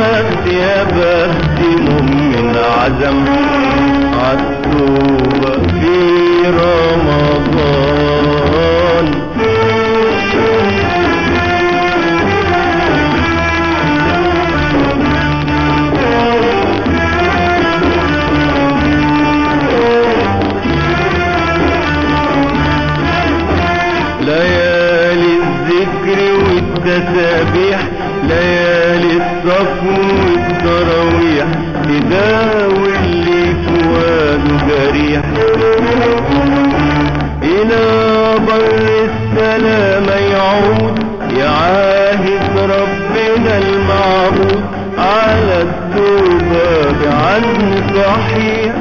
بخت يا بخت مؤمن عزم. عالتوبة في رمضان. ليالي الذكر والتسابيح ليالي الصفو والتراويح تداوي اللي فؤاده جريح. إلى بر السلام يعود يعاهد ربنا المعبود. على التوبة بعزم صحيح.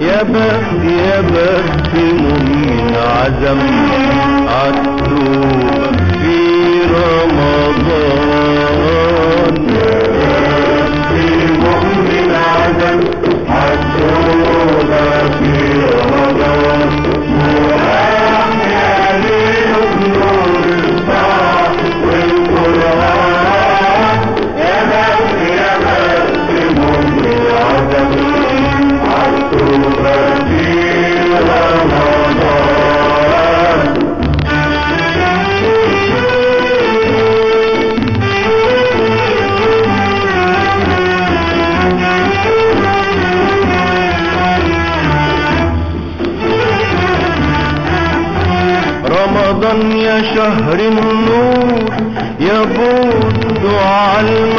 يا بخت يا بخت مؤمن عزم. عالتوبة شهر النور يا بود على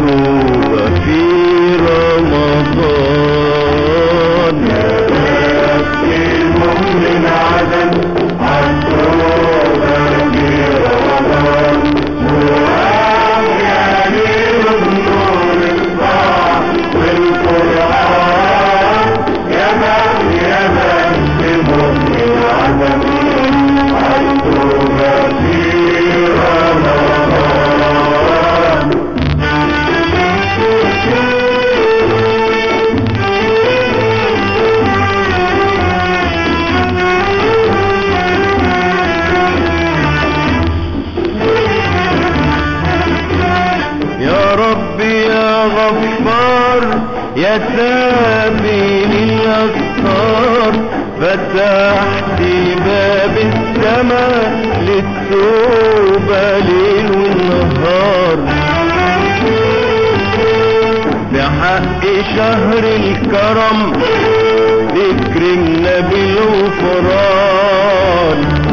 عالتوبة يا سابي للأسرار فتحت باب السماء للتوبة ليل ونهار بحق شهر الكرم تكرمنا بالغفران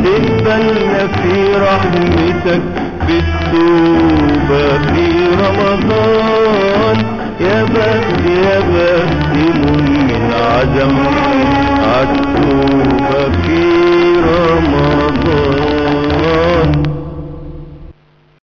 تقبلنا في رحمتك بالتوبة في رمضان. يا بخت يا